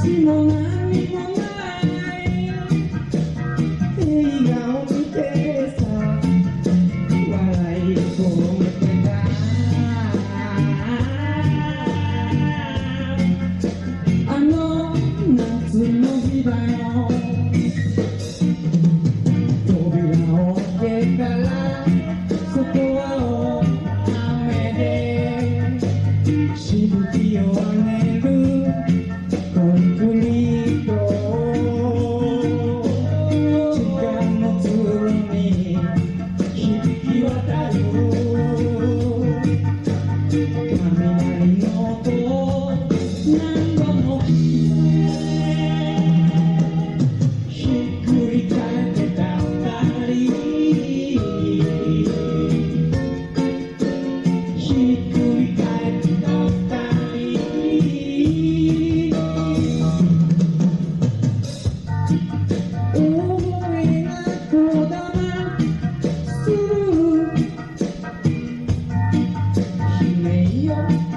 何もない笑見てさ笑いを込めたあの夏の日だよ扉を開けたらそこ you.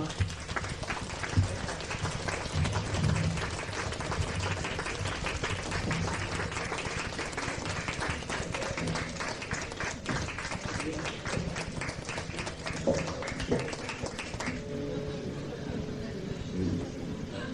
off.